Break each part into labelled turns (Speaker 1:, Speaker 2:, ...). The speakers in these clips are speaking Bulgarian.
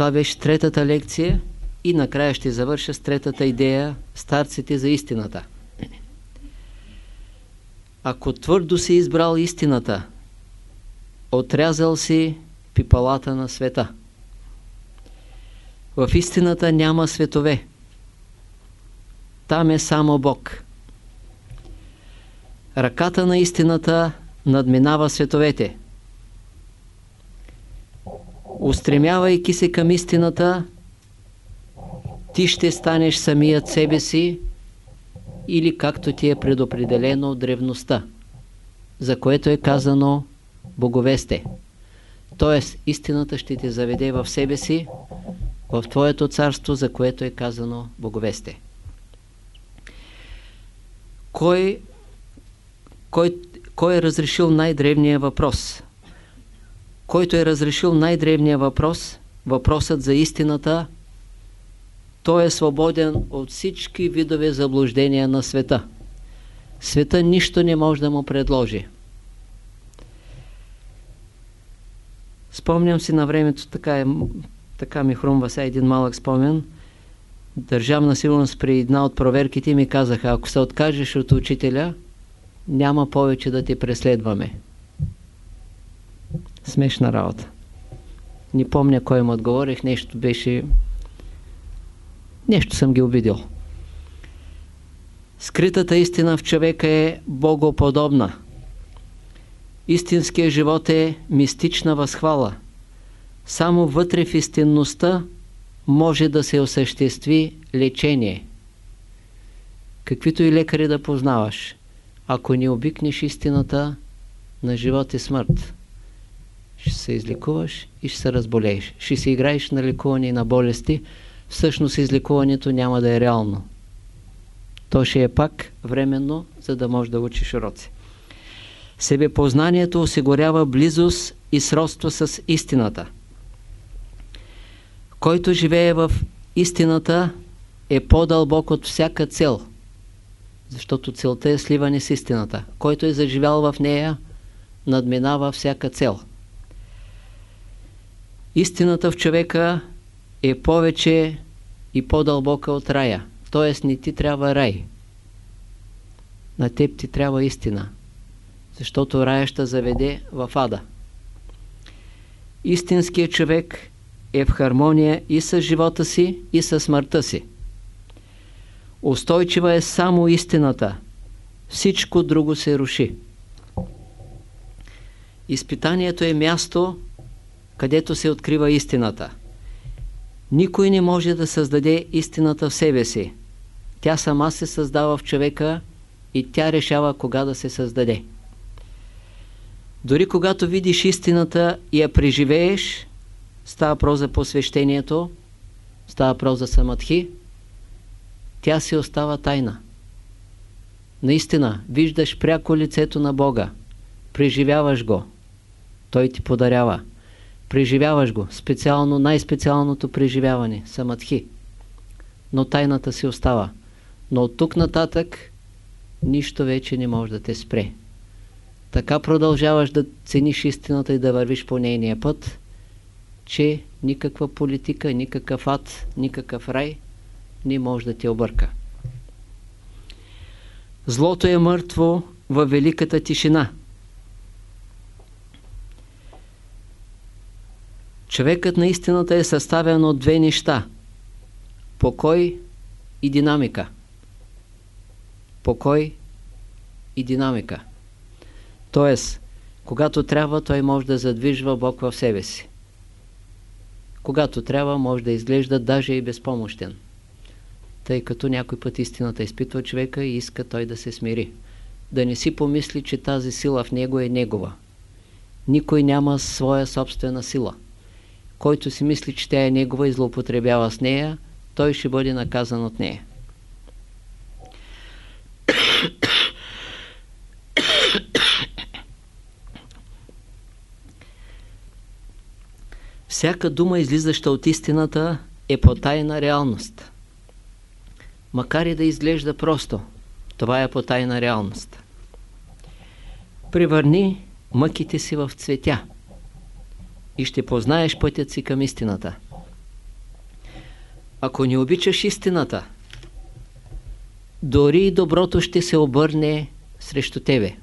Speaker 1: Това беше третата лекция и накрая ще завърша с третата идея старците за истината. Ако твърдо си избрал истината, отрязал си пипалата на света. В истината няма светове. Там е само Бог. Ръката на истината надминава световете. Устремявайки се към истината, ти ще станеш самият себе си или както ти е предопределено от древността, за което е казано боговесте. Тоест, истината ще те заведе в себе си, в Твоето царство, за което е казано боговесте. Кой, кой, кой е разрешил най-древния въпрос? Който е разрешил най-древния въпрос, въпросът за истината, той е свободен от всички видове заблуждения на света. Света нищо не може да му предложи. Спомням си на времето, така, е, така ми хрумва сега един малък спомен. Държавна сигурност при една от проверките ми казаха, ако се откажеш от учителя, няма повече да те преследваме. Смешна работа. Не помня кой му отговорих, нещо беше... Нещо съм ги обидил. Скритата истина в човека е богоподобна. Истинският живот е мистична възхвала. Само вътре в истинността може да се осъществи лечение. Каквито и лекари да познаваш, ако не обикнеш истината, на живот и смърт. Ще се излекуваш и ще се разболееш. Ще се играеш на лекуване и на болести, всъщност излекуването няма да е реално. То ще е пак временно, за да можеш да учиш уроци. Себепознанието осигурява близост и сродство с истината. Който живее в истината е по-дълбок от всяка цел, защото целта е сливане с истината. Който е заживял в нея, надминава всяка цел. Истината в човека е повече и по-дълбока от рая. Т.е. не ти трябва рай. На теб ти трябва истина защото рая ще заведе в ада. Истинският човек е в хармония и с живота си, и с смъртта си. Устойчива е само истината. Всичко друго се руши. Изпитанието е място, където се открива истината. Никой не може да създаде истината в себе си. Тя сама се създава в човека и тя решава кога да се създаде. Дори когато видиш истината и я преживееш, става про за посвещението, става про за самадхи, тя си остава тайна. Наистина, виждаш пряко лицето на Бога, преживяваш го, Той ти подарява. Преживяваш го, специално, най-специалното преживяване, самадхи. Но тайната си остава. Но от тук нататък нищо вече не може да те спре така продължаваш да цениш истината и да вървиш по нейния път, че никаква политика, никакъв ад, никакъв рай не може да те обърка. Злото е мъртво във великата тишина. Човекът на истината е съставен от две неща – покой и динамика. Покой и динамика – Тоест, когато трябва, той може да задвижва Бог в себе си. Когато трябва, може да изглежда даже и безпомощен. Тъй като някой път истината изпитва човека и иска той да се смири. Да не си помисли, че тази сила в него е негова. Никой няма своя собствена сила. Който си мисли, че тя е негова и злоупотребява с нея, той ще бъде наказан от нея. Всяка дума, излизаща от истината, е потайна реалност. Макар и да изглежда просто, това е потайна реалност. Превърни мъките си в цветя и ще познаеш пътят си към истината. ако не обичаш истината, дори доброто ще се обърне срещу тебе.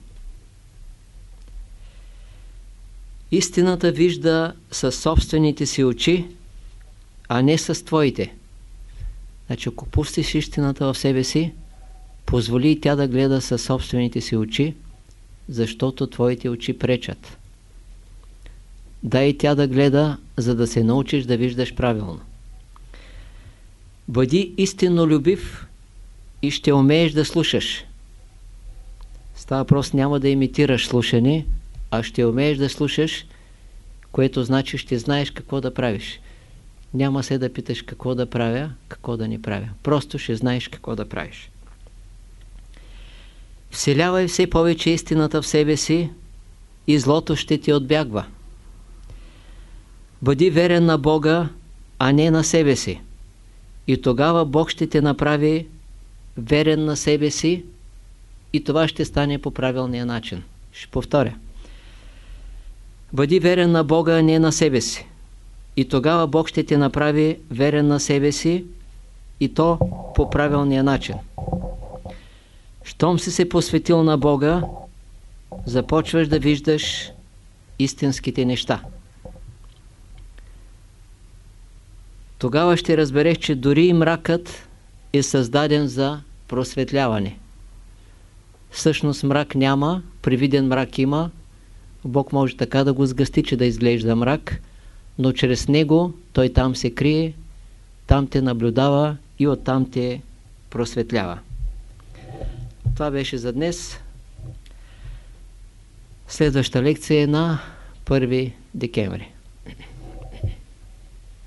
Speaker 1: Истината вижда със собствените си очи, а не с твоите. Значи, ако пустиш истината в себе си, позволи тя да гледа със собствените си очи, защото твоите очи пречат. Дай тя да гледа, за да се научиш да виждаш правилно. Бъди истинно любив и ще умееш да слушаш. Става въпрос няма да имитираш слушане, а ще умееш да слушаш, което значи ще знаеш какво да правиш. Няма се да питаш какво да правя, какво да не правя. Просто ще знаеш какво да правиш. Вселявай все повече истината в себе си и злото ще ти отбягва. Бъди верен на Бога, а не на себе си. И тогава Бог ще те направи верен на себе си и това ще стане по правилния начин. Ще повторя. Бъди верен на Бога, а не на себе си. И тогава Бог ще те направи верен на себе си и то по правилния начин. Щом си се посветил на Бога, започваш да виждаш истинските неща. Тогава ще разбереш, че дори и мракът е създаден за просветляване. Всъщност мрак няма, привиден мрак има. Бог може така да го сгъсти, че да изглежда мрак, но чрез него той там се крие, там те наблюдава и оттам те просветлява. Това беше за днес. Следваща лекция е на 1 декември.